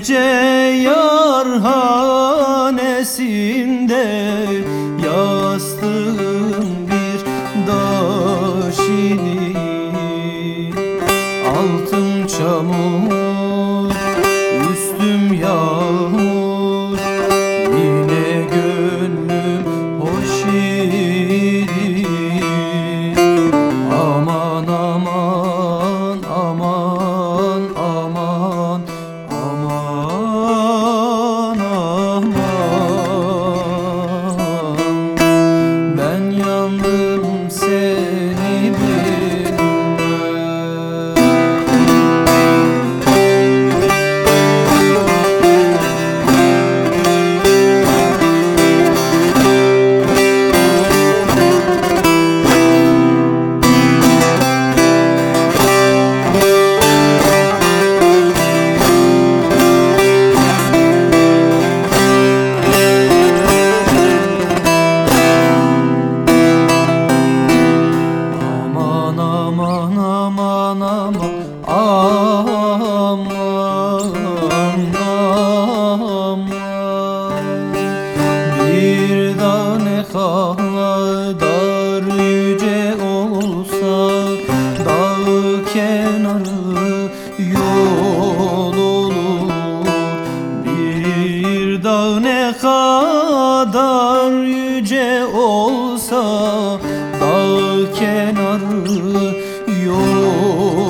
gece yar Yastığım bir daş idi Altım çamur, anam aman aman Bir tane dar yüce olsa Dağ kenarı yol olur. Bir dağ ne kadar よ。